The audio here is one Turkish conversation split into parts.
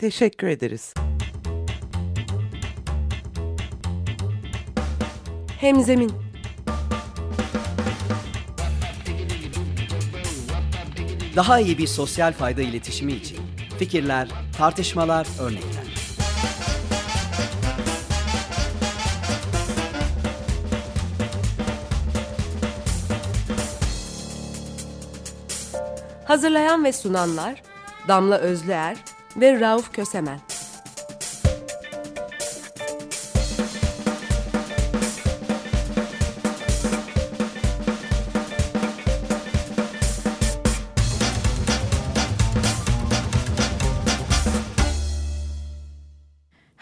Teşekkür ederiz. Hemzemin Daha iyi bir sosyal fayda iletişimi için fikirler, tartışmalar, örnekler. Hazırlayan ve sunanlar Damla Özlüer ve Rauf Kösemen.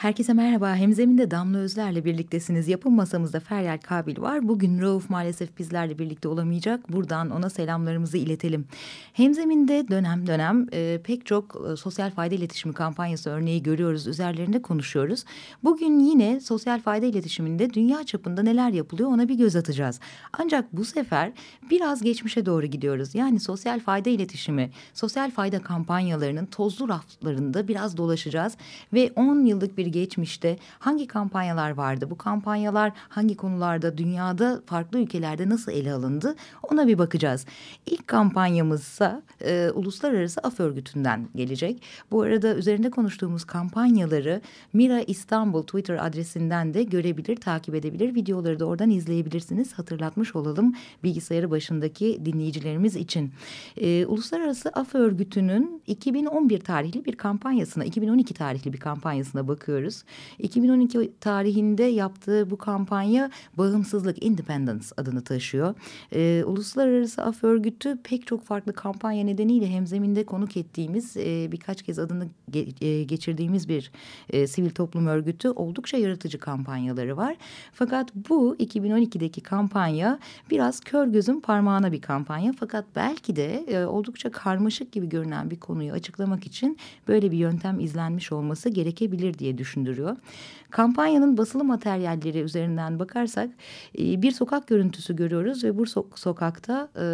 Herkese merhaba. Hemzeminde Damla Özler'le birliktesiniz. Yapım masamızda Feryal Kabil var. Bugün Rauf maalesef bizlerle birlikte olamayacak. Buradan ona selamlarımızı iletelim. Hemzeminde dönem dönem e, pek çok e, sosyal fayda iletişimi kampanyası örneği görüyoruz. Üzerlerinde konuşuyoruz. Bugün yine sosyal fayda iletişiminde dünya çapında neler yapılıyor ona bir göz atacağız. Ancak bu sefer biraz geçmişe doğru gidiyoruz. Yani sosyal fayda iletişimi, sosyal fayda kampanyalarının tozlu raflarında biraz dolaşacağız. Ve 10 yıllık bir geçmişte hangi kampanyalar vardı? Bu kampanyalar hangi konularda dünyada farklı ülkelerde nasıl ele alındı? Ona bir bakacağız. İlk kampanyamızsa e, Uluslararası Af Örgütü'nden gelecek. Bu arada üzerinde konuştuğumuz kampanyaları Mira İstanbul Twitter adresinden de görebilir, takip edebilir. Videoları da oradan izleyebilirsiniz. Hatırlatmış olalım bilgisayarı başındaki dinleyicilerimiz için. E, Uluslararası Af Örgütü'nün 2011 tarihli bir kampanyasına, 2012 tarihli bir kampanyasına bakıyoruz bakıyoruz. 2012 tarihinde yaptığı bu kampanya Bağımsızlık Independence adını taşıyor. E, Uluslararası Af Örgütü pek çok farklı kampanya nedeniyle hemzeminde konuk ettiğimiz e, birkaç kez adını ge e, geçirdiğimiz bir e, sivil toplum örgütü oldukça yaratıcı kampanyaları var. Fakat bu 2012'deki kampanya biraz kör gözün parmağına bir kampanya. Fakat belki de e, oldukça karmaşık gibi görünen bir konuyu açıklamak için böyle bir yöntem izlenmiş olması gerekebilir diye düşündürüyor. Kampanyanın basılı materyalleri üzerinden bakarsak e, bir sokak görüntüsü görüyoruz ve bu sokakta e,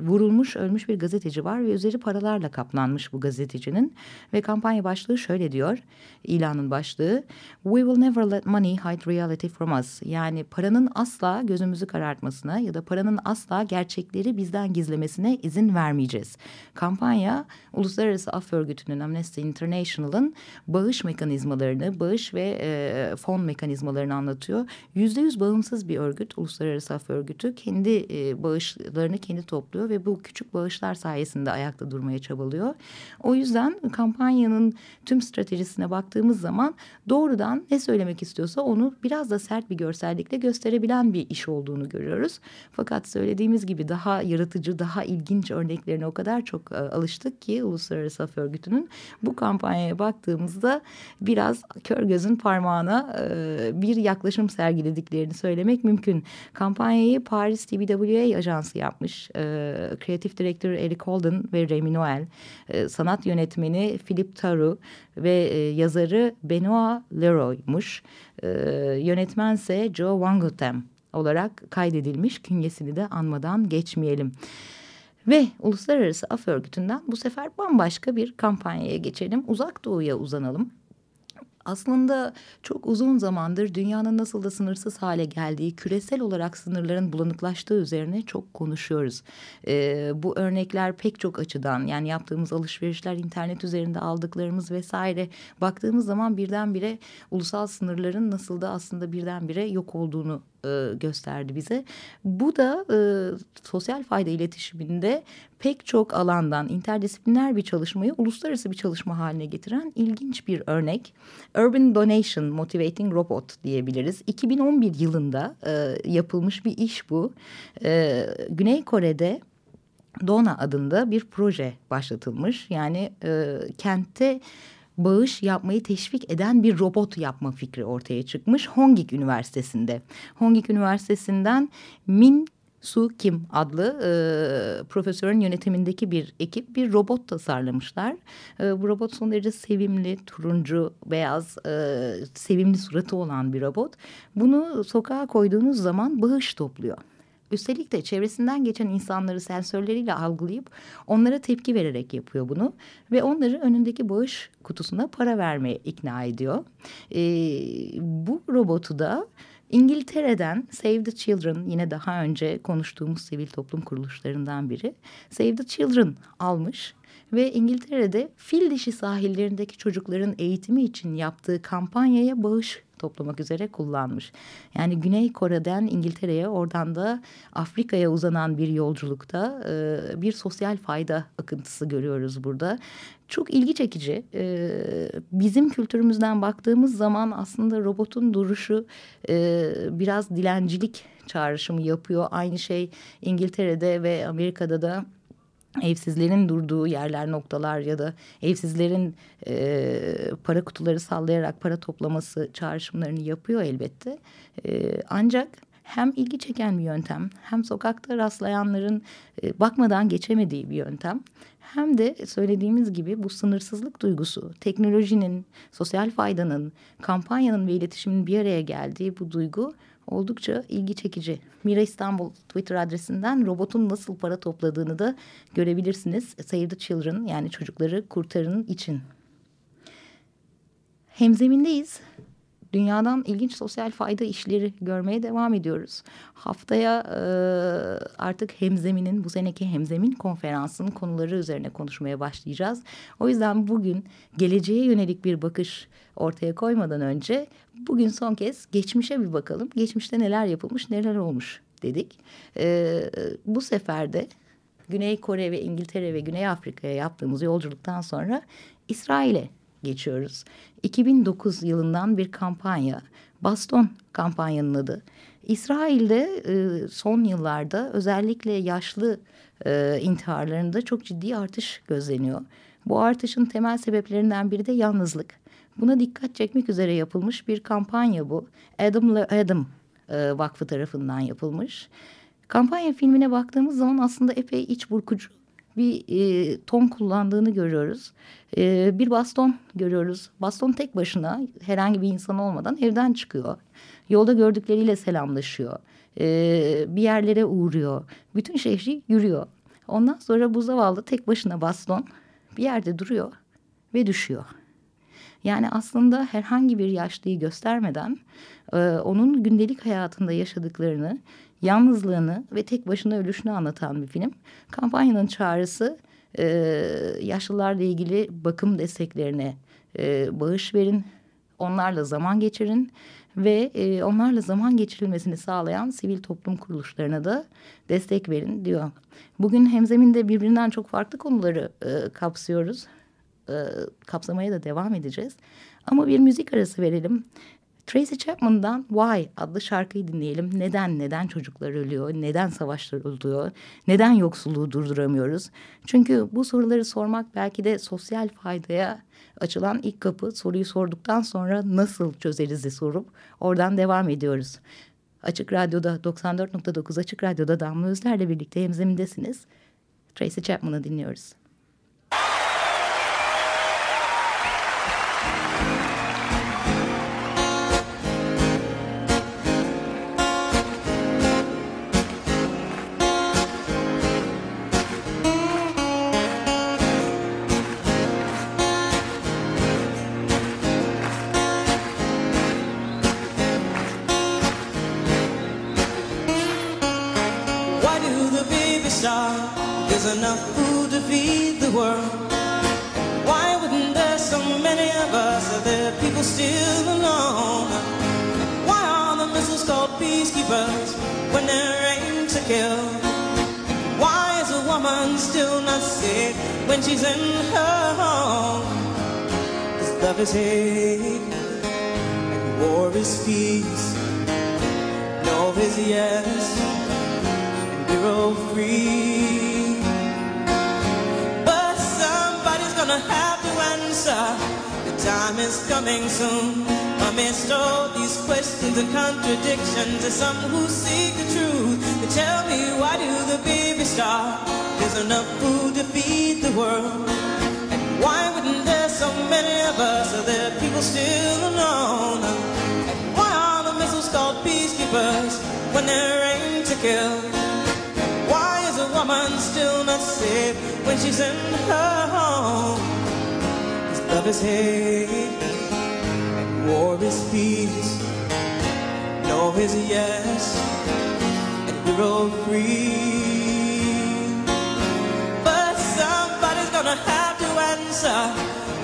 vurulmuş ölmüş bir gazeteci var ve üzeri paralarla kaplanmış bu gazetecinin ve kampanya başlığı şöyle diyor ilanın başlığı We will never let money hide reality from us yani paranın asla gözümüzü karartmasına ya da paranın asla gerçekleri bizden gizlemesine izin vermeyeceğiz. Kampanya Uluslararası Af Örgütü'nün Amnesty International'ın bağış mekanizmalarını bağış ve e, e, fon mekanizmalarını anlatıyor. Yüzde yüz bağımsız bir örgüt, Uluslararası Af Örgütü kendi e, bağışlarını kendi topluyor ve bu küçük bağışlar sayesinde ayakta durmaya çabalıyor. O yüzden kampanyanın tüm stratejisine baktığımız zaman doğrudan ne söylemek istiyorsa onu biraz da sert bir görsellikle gösterebilen bir iş olduğunu görüyoruz. Fakat söylediğimiz gibi daha yaratıcı, daha ilginç örneklerine o kadar çok e, alıştık ki Uluslararası Af Örgütü'nün bu kampanyaya baktığımızda biraz kör gözün parmağını zamana e, bir yaklaşım sergilediklerini söylemek mümkün. Kampanyayı Paris TBWA ajansı yapmış. E, kreatif direktör Eric Holden ve Remy Noel, e, sanat yönetmeni Philip Taru ve e, yazarı Benoit Leroy'muş. E, yönetmense Joe Wangotem olarak kaydedilmiş. Künyesini de anmadan geçmeyelim. Ve Uluslararası Af Örgütü'nden bu sefer bambaşka bir kampanyaya geçelim. Uzak Doğu'ya uzanalım aslında çok uzun zamandır dünyanın nasıl da sınırsız hale geldiği, küresel olarak sınırların bulanıklaştığı üzerine çok konuşuyoruz. Ee, bu örnekler pek çok açıdan yani yaptığımız alışverişler, internet üzerinde aldıklarımız vesaire baktığımız zaman birdenbire ulusal sınırların nasıl da aslında birdenbire yok olduğunu e, gösterdi bize. Bu da e, sosyal fayda iletişiminde pek çok alandan interdisipliner bir çalışmayı uluslararası bir çalışma haline getiren ilginç bir örnek. Urban Donation Motivating Robot diyebiliriz. 2011 yılında e, yapılmış bir iş bu. E, Güney Kore'de Dona adında bir proje başlatılmış. Yani e, kentte bağış yapmayı teşvik eden bir robot yapma fikri ortaya çıkmış Hongik Üniversitesi'nde. Hongik Üniversitesi'nden Min Su Kim adlı e, profesörün yönetimindeki bir ekip bir robot tasarlamışlar. E, bu robot son derece sevimli, turuncu, beyaz, e, sevimli suratı olan bir robot. Bunu sokağa koyduğunuz zaman bağış topluyor. Üstelik de çevresinden geçen insanları sensörleriyle algılayıp onlara tepki vererek yapıyor bunu. Ve onları önündeki bağış kutusuna para vermeye ikna ediyor. E, bu robotu da İngiltere'den Save the Children yine daha önce konuştuğumuz sivil toplum kuruluşlarından biri Save the Children almış ve İngiltere'de fil dişi sahillerindeki çocukların eğitimi için yaptığı kampanyaya bağış toplamak üzere kullanmış. Yani Güney Kore'den İngiltere'ye oradan da Afrika'ya uzanan bir yolculukta e, bir sosyal fayda akıntısı görüyoruz burada. Çok ilgi çekici. E, bizim kültürümüzden baktığımız zaman aslında robotun duruşu e, biraz dilencilik çağrışımı yapıyor. Aynı şey İngiltere'de ve Amerika'da da evsizlerin durduğu yerler noktalar ya da evsizlerin e, para kutuları sallayarak para toplaması çağrışımlarını yapıyor elbette. E, ancak hem ilgi çeken bir yöntem hem sokakta rastlayanların e, bakmadan geçemediği bir yöntem hem de söylediğimiz gibi bu sınırsızlık duygusu, teknolojinin, sosyal faydanın, kampanyanın ve iletişimin bir araya geldiği bu duygu oldukça ilgi çekici. Mira İstanbul Twitter adresinden robotun nasıl para topladığını da görebilirsiniz. Save the Children yani çocukları kurtarın için. Hemzemindeyiz. Dünyadan ilginç sosyal fayda işleri görmeye devam ediyoruz. Haftaya e, artık Hemzemin'in bu seneki Hemzemin konferansının konuları üzerine konuşmaya başlayacağız. O yüzden bugün geleceğe yönelik bir bakış ortaya koymadan önce bugün son kez geçmişe bir bakalım. Geçmişte neler yapılmış, neler olmuş dedik. E, bu sefer de Güney Kore ve İngiltere ve Güney Afrika'ya yaptığımız yolculuktan sonra İsrail'e geçiyoruz. 2009 yılından bir kampanya, Baston kampanyanın adı. İsrail'de e, son yıllarda özellikle yaşlı e, intiharlarında çok ciddi artış gözleniyor. Bu artışın temel sebeplerinden biri de yalnızlık. Buna dikkat çekmek üzere yapılmış bir kampanya bu. Adam'la Adam e, Vakfı tarafından yapılmış. Kampanya filmine baktığımız zaman aslında epey iç burkucu bir e, ton kullandığını görüyoruz. E, bir baston görüyoruz. Baston tek başına herhangi bir insan olmadan evden çıkıyor. Yolda gördükleriyle selamlaşıyor. E, bir yerlere uğruyor. Bütün şehri yürüyor. Ondan sonra bu zavallı tek başına baston bir yerde duruyor ve düşüyor. Yani aslında herhangi bir yaşlıyı göstermeden e, onun gündelik hayatında yaşadıklarını, yalnızlığını ve tek başına ölüşünü anlatan bir film. Kampanyanın çağrısı e, yaşlılarla ilgili bakım desteklerine e, bağış verin, onlarla zaman geçirin ve e, onlarla zaman geçirilmesini sağlayan sivil toplum kuruluşlarına da destek verin diyor. Bugün hemzeminde birbirinden çok farklı konuları e, kapsıyoruz. E, kapsamaya da devam edeceğiz. Ama bir müzik arası verelim. Tracy Chapman'dan Why adlı şarkıyı dinleyelim. Neden, neden çocuklar ölüyor, neden savaşlar oluyor, neden yoksulluğu durduramıyoruz? Çünkü bu soruları sormak belki de sosyal faydaya açılan ilk kapı. Soruyu sorduktan sonra nasıl çözeriz sorup oradan devam ediyoruz. Açık Radyo'da 94.9 Açık Radyo'da Damla Özler'le birlikte hemzemindesiniz. Tracy Chapman'ı dinliyoruz. enough food to feed the world. Why wouldn't there so many of us? Are there people still alone? Why are the missiles called peacekeepers when they're aimed to kill? Why is a woman still not safe when she's in her home? Cause love is hate and war is peace. No is yes, and we're all free. Gonna have to answer. The time is coming soon. Amidst all these questions and contradictions, there's some who seek the truth. They tell me, why do the babies starve? There's enough food to feed the world. And why wouldn't there so many of us? Are there people still alone? And why are the missiles called peacekeepers when there ain't to kill. Still not safe when she's in her home? Cause love is hate and war is peace. No is yes and we're all free. But somebody's gonna have to answer.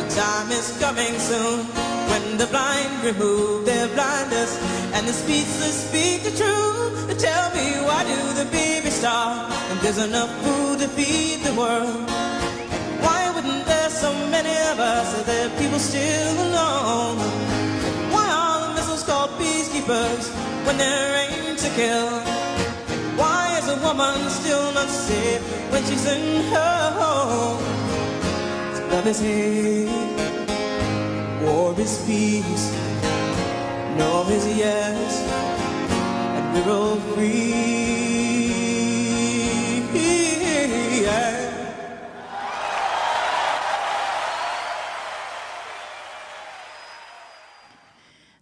The time is coming soon the blind remove their blinders and the speechless speak the truth. Tell me why do the babies starve when there's enough food to feed the world? Why wouldn't there so many of us so that people still alone? Why are the missiles called peacekeepers when they're aimed to kill? Why is a woman still not safe when she's in her home? Love is hate, war is peace, no is yes, and we're all free. Yeah.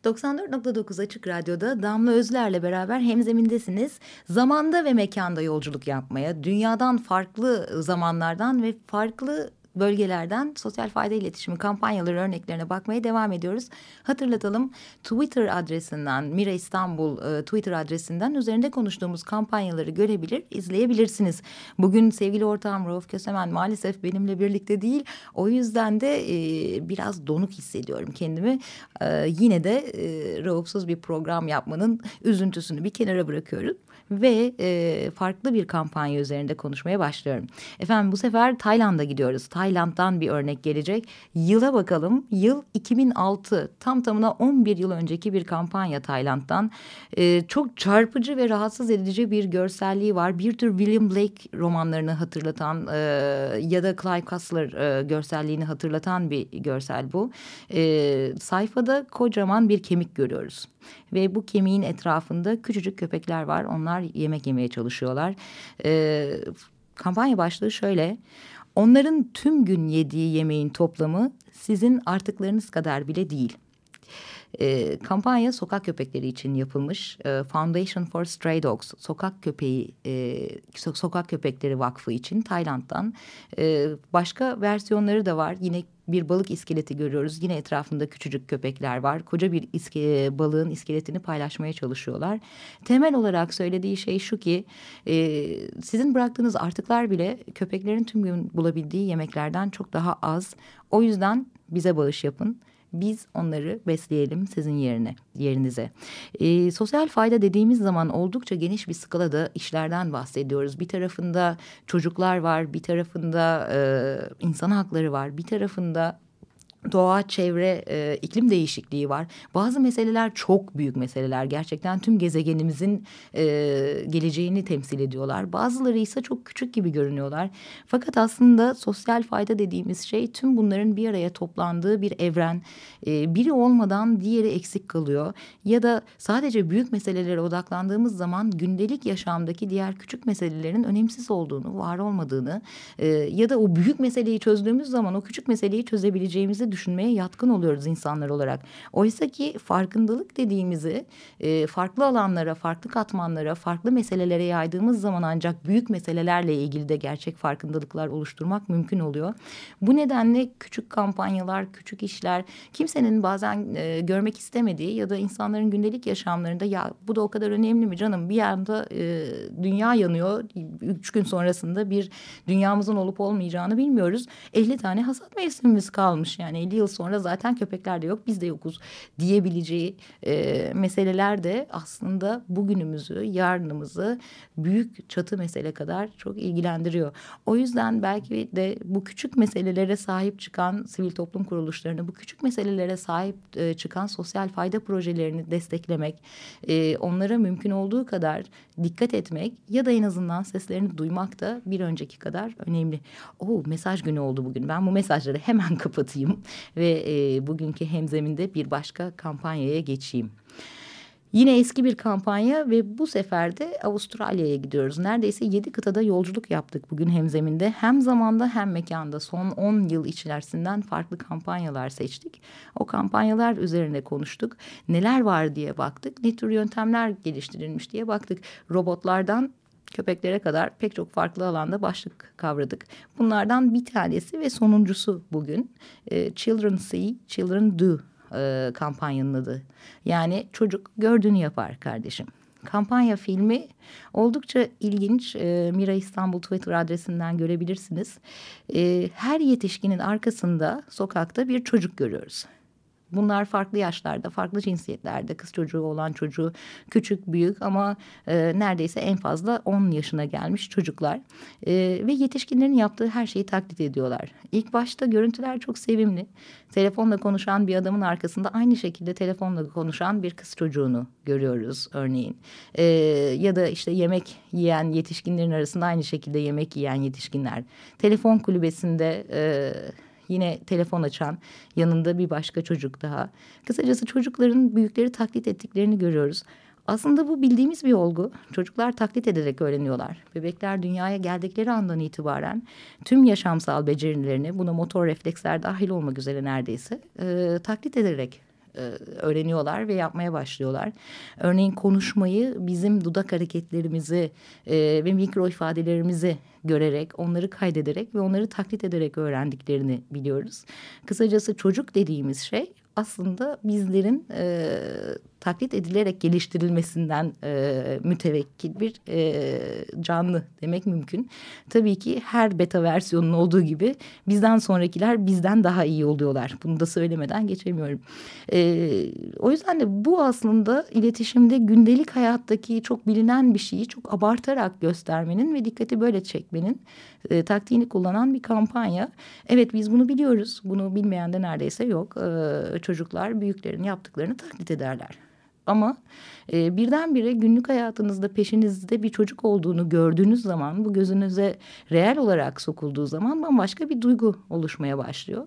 94.9 Açık Radyo'da Damla Özler'le beraber hemzemindesiniz. Zamanda ve mekanda yolculuk yapmaya, dünyadan farklı zamanlardan ve farklı bölgelerden sosyal fayda iletişimi kampanyaları örneklerine bakmaya devam ediyoruz. Hatırlatalım Twitter adresinden Mira İstanbul e, Twitter adresinden üzerinde konuştuğumuz kampanyaları görebilir, izleyebilirsiniz. Bugün sevgili ortağım Rauf Kösemen maalesef benimle birlikte değil. O yüzden de e, biraz donuk hissediyorum kendimi. E, yine de e, Rauf'suz bir program yapmanın üzüntüsünü bir kenara bırakıyorum ve e, farklı bir kampanya üzerinde konuşmaya başlıyorum. Efendim bu sefer Tayland'a gidiyoruz. Tayland'dan bir örnek gelecek. Yıla bakalım. Yıl 2006. Tam tamına 11 yıl önceki bir kampanya Tayland'dan. E, çok çarpıcı ve rahatsız edici bir görselliği var. Bir tür William Blake romanlarını hatırlatan e, ya da Clive Cussler e, görselliğini hatırlatan bir görsel bu. E, sayfada kocaman bir kemik görüyoruz. Ve bu kemiğin etrafında küçücük köpekler var. Onlar yemek yemeye çalışıyorlar. E, kampanya başlığı şöyle. Onların tüm gün yediği yemeğin toplamı sizin artıklarınız kadar bile değil. E, kampanya sokak köpekleri için yapılmış. E, Foundation for Stray Dogs, sokak köpeği, e, sokak köpekleri vakfı için Tayland'dan. E, başka versiyonları da var. Yine bir balık iskeleti görüyoruz. Yine etrafında küçücük köpekler var. Koca bir iske, balığın iskeletini paylaşmaya çalışıyorlar. Temel olarak söylediği şey şu ki e, sizin bıraktığınız artıklar bile köpeklerin tüm gün bulabildiği yemeklerden çok daha az. O yüzden bize bağış yapın biz onları besleyelim sizin yerine yerinize. E, sosyal fayda dediğimiz zaman oldukça geniş bir skalada işlerden bahsediyoruz. Bir tarafında çocuklar var, bir tarafında e, insan hakları var, bir tarafında doğa, çevre, e, iklim değişikliği var. Bazı meseleler çok büyük meseleler. Gerçekten tüm gezegenimizin e, geleceğini temsil ediyorlar. Bazıları ise çok küçük gibi görünüyorlar. Fakat aslında sosyal fayda dediğimiz şey tüm bunların bir araya toplandığı bir evren. E, biri olmadan diğeri eksik kalıyor. Ya da sadece büyük meselelere odaklandığımız zaman gündelik yaşamdaki diğer küçük meselelerin önemsiz olduğunu, var olmadığını e, ya da o büyük meseleyi çözdüğümüz zaman o küçük meseleyi çözebileceğimizi düşünmeye yatkın oluyoruz insanlar olarak. Oysa ki farkındalık dediğimizi e, farklı alanlara, farklı katmanlara, farklı meselelere yaydığımız zaman ancak büyük meselelerle ilgili de gerçek farkındalıklar oluşturmak mümkün oluyor. Bu nedenle küçük kampanyalar, küçük işler kimsenin bazen e, görmek istemediği ya da insanların gündelik yaşamlarında ya bu da o kadar önemli mi canım bir anda e, dünya yanıyor. Üç gün sonrasında bir dünyamızın olup olmayacağını bilmiyoruz. 50 tane hasat mevsimimiz kalmış yani 50 yıl sonra zaten köpekler de yok biz de yokuz diyebileceği e, meseleler de aslında bugünümüzü yarınımızı büyük çatı mesele kadar çok ilgilendiriyor. O yüzden belki de bu küçük meselelere sahip çıkan sivil toplum kuruluşlarını bu küçük meselelere sahip e, çıkan sosyal fayda projelerini desteklemek e, onlara mümkün olduğu kadar dikkat etmek ya da en azından seslerini duymak da bir önceki kadar önemli. Oo mesaj günü oldu bugün ben bu mesajları hemen kapatayım ve e, bugünkü hemzeminde bir başka kampanyaya geçeyim. Yine eski bir kampanya ve bu sefer de Avustralya'ya gidiyoruz. Neredeyse yedi kıtada yolculuk yaptık bugün hemzeminde. Hem zamanda hem mekanda son on yıl içerisinden farklı kampanyalar seçtik. O kampanyalar üzerine konuştuk. Neler var diye baktık. Ne tür yöntemler geliştirilmiş diye baktık. Robotlardan köpeklere kadar pek çok farklı alanda başlık kavradık. Bunlardan bir tanesi ve sonuncusu bugün e, Children See, Children Do e, kampanyanın adı. Yani çocuk gördüğünü yapar kardeşim. Kampanya filmi oldukça ilginç. E, Mira İstanbul Twitter adresinden görebilirsiniz. E, her yetişkinin arkasında sokakta bir çocuk görüyoruz. Bunlar farklı yaşlarda, farklı cinsiyetlerde, kız çocuğu olan çocuğu, küçük, büyük ama e, neredeyse en fazla 10 yaşına gelmiş çocuklar. E, ve yetişkinlerin yaptığı her şeyi taklit ediyorlar. İlk başta görüntüler çok sevimli. Telefonla konuşan bir adamın arkasında aynı şekilde telefonla konuşan bir kız çocuğunu görüyoruz örneğin. E, ya da işte yemek yiyen yetişkinlerin arasında aynı şekilde yemek yiyen yetişkinler. Telefon kulübesinde... E, Yine telefon açan yanında bir başka çocuk daha. Kısacası çocukların büyükleri taklit ettiklerini görüyoruz. Aslında bu bildiğimiz bir olgu. Çocuklar taklit ederek öğreniyorlar. Bebekler dünyaya geldikleri andan itibaren tüm yaşamsal becerilerini, buna motor refleksler dahil olmak üzere neredeyse e, taklit ederek e, öğreniyorlar ve yapmaya başlıyorlar. Örneğin konuşmayı bizim dudak hareketlerimizi e, ve mikro ifadelerimizi görerek, onları kaydederek ve onları taklit ederek öğrendiklerini biliyoruz. Kısacası çocuk dediğimiz şey aslında bizlerin e, taklit edilerek geliştirilmesinden e, mütevekkil bir e, canlı demek mümkün. Tabii ki her beta versiyonun olduğu gibi bizden sonrakiler bizden daha iyi oluyorlar. Bunu da söylemeden geçemiyorum. E, o yüzden de bu aslında iletişimde gündelik hayattaki çok bilinen bir şeyi çok abartarak göstermenin ve dikkati böyle çekmenin e, taktiğini kullanan bir kampanya. Evet biz bunu biliyoruz. Bunu bilmeyen de neredeyse yok. E, çocuklar büyüklerin yaptıklarını taklit ederler. Ama e, birdenbire günlük hayatınızda peşinizde bir çocuk olduğunu gördüğünüz zaman bu gözünüze reel olarak sokulduğu zaman bambaşka bir duygu oluşmaya başlıyor.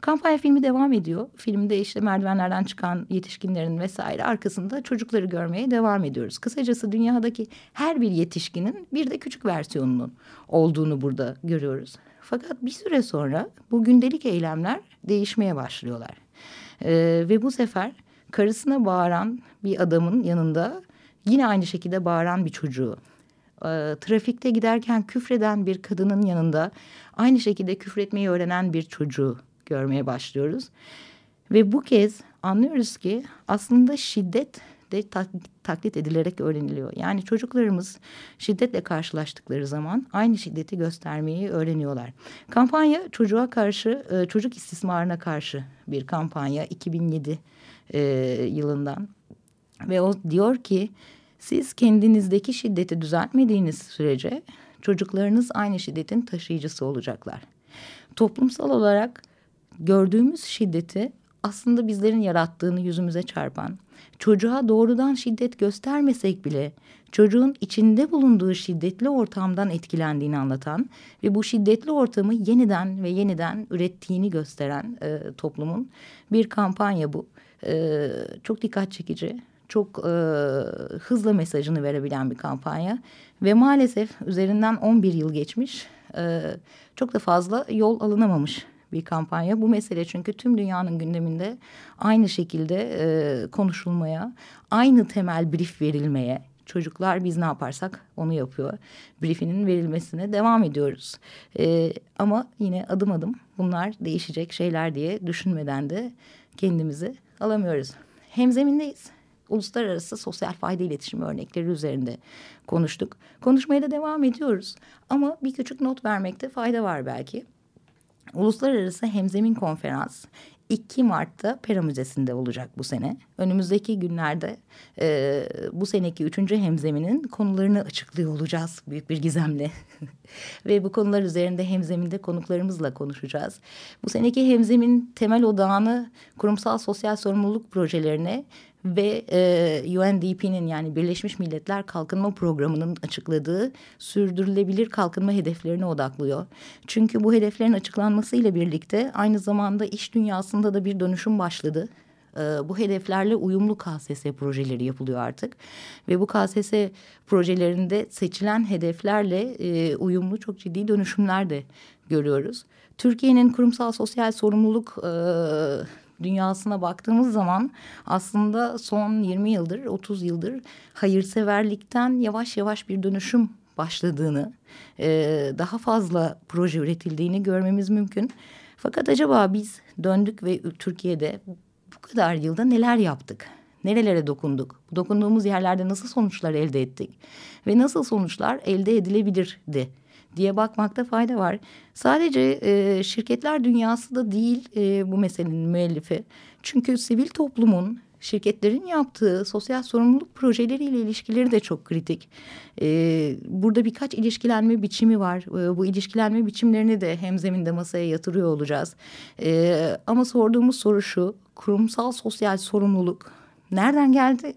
Kampanya filmi devam ediyor. Filmde işte merdivenlerden çıkan yetişkinlerin vesaire arkasında çocukları görmeye devam ediyoruz. Kısacası dünyadaki her bir yetişkinin bir de küçük versiyonunun olduğunu burada görüyoruz. Fakat bir süre sonra bu gündelik eylemler değişmeye başlıyorlar. Ee, ve bu sefer karısına bağıran bir adamın yanında yine aynı şekilde bağıran bir çocuğu. E, trafikte giderken küfreden bir kadının yanında aynı şekilde küfretmeyi öğrenen bir çocuğu görmeye başlıyoruz. Ve bu kez anlıyoruz ki aslında şiddet de tak, taklit edilerek öğreniliyor. Yani çocuklarımız şiddetle karşılaştıkları zaman aynı şiddeti göstermeyi öğreniyorlar. Kampanya çocuğa karşı, e, çocuk istismarına karşı bir kampanya 2007 e, yılından. Ve o diyor ki siz kendinizdeki şiddeti düzeltmediğiniz sürece çocuklarınız aynı şiddetin taşıyıcısı olacaklar. Toplumsal olarak gördüğümüz şiddeti aslında bizlerin yarattığını yüzümüze çarpan, çocuğa doğrudan şiddet göstermesek bile çocuğun içinde bulunduğu şiddetli ortamdan etkilendiğini anlatan ve bu şiddetli ortamı yeniden ve yeniden ürettiğini gösteren e, toplumun bir kampanya bu. E, çok dikkat çekici, çok e, hızlı mesajını verebilen bir kampanya ve maalesef üzerinden 11 yıl geçmiş e, çok da fazla yol alınamamış bir kampanya. Bu mesele çünkü tüm dünyanın gündeminde aynı şekilde e, konuşulmaya, aynı temel brief verilmeye, çocuklar biz ne yaparsak onu yapıyor. Briefinin verilmesine devam ediyoruz. E, ama yine adım adım bunlar değişecek şeyler diye düşünmeden de kendimizi alamıyoruz. Hemzemindeyiz. Uluslararası sosyal fayda iletişimi örnekleri üzerinde konuştuk. Konuşmaya da devam ediyoruz. Ama bir küçük not vermekte fayda var belki. Uluslararası Hemzemin Konferans 2 Mart'ta Pera Müzesi'nde olacak bu sene. Önümüzdeki günlerde e, bu seneki üçüncü hemzeminin konularını açıklıyor olacağız büyük bir gizemle. Ve bu konular üzerinde hemzeminde konuklarımızla konuşacağız. Bu seneki hemzemin temel odağını kurumsal sosyal sorumluluk projelerine ve e, UNDP'nin yani Birleşmiş Milletler Kalkınma Programı'nın açıkladığı sürdürülebilir kalkınma hedeflerine odaklıyor. Çünkü bu hedeflerin açıklanmasıyla birlikte aynı zamanda iş dünyasında da bir dönüşüm başladı. e, bu hedeflerle uyumlu KSS projeleri yapılıyor artık. Ve bu KSS projelerinde seçilen hedeflerle e, uyumlu çok ciddi dönüşümler de görüyoruz. Türkiye'nin kurumsal sosyal sorumluluk e, dünyasına baktığımız zaman aslında son 20 yıldır 30 yıldır hayırseverlikten yavaş yavaş bir dönüşüm başladığını e, daha fazla proje üretildiğini görmemiz mümkün. Fakat acaba biz döndük ve Türkiye'de bu kadar yılda neler yaptık? Nerelere dokunduk? Dokunduğumuz yerlerde nasıl sonuçlar elde ettik? Ve nasıl sonuçlar elde edilebilirdi? Diye bakmakta fayda var. Sadece e, şirketler dünyası da değil e, bu meselenin müellifi. Çünkü sivil toplumun şirketlerin yaptığı sosyal sorumluluk projeleriyle ilişkileri de çok kritik. Ee, burada birkaç ilişkilenme biçimi var. Ee, bu ilişkilenme biçimlerini de hemzeminde masaya yatırıyor olacağız. Ee, ama sorduğumuz soru şu, kurumsal sosyal sorumluluk nereden geldi?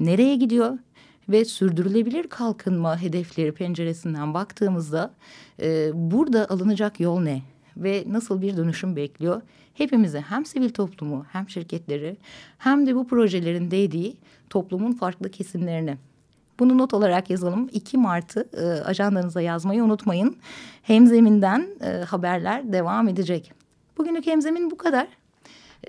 Nereye gidiyor? Ve sürdürülebilir kalkınma hedefleri penceresinden baktığımızda e, burada alınacak yol ne ve nasıl bir dönüşüm bekliyor? Hepimizi hem sivil toplumu hem şirketleri hem de bu projelerin değdiği toplumun farklı kesimlerini. Bunu not olarak yazalım. 2 Mart'ı e, ajandanıza yazmayı unutmayın. Hemzemin'den e, haberler devam edecek. Bugünlük Hemzemin bu kadar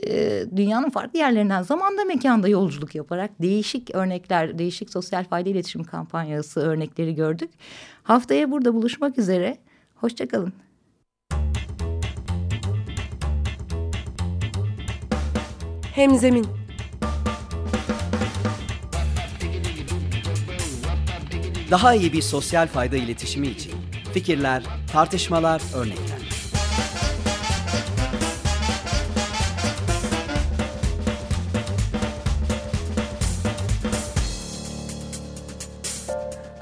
e, dünyanın farklı yerlerinden zamanda mekanda yolculuk yaparak değişik örnekler, değişik sosyal fayda iletişim kampanyası örnekleri gördük. Haftaya burada buluşmak üzere. Hoşçakalın. Hemzemin Daha iyi bir sosyal fayda iletişimi için fikirler, tartışmalar, örnekler.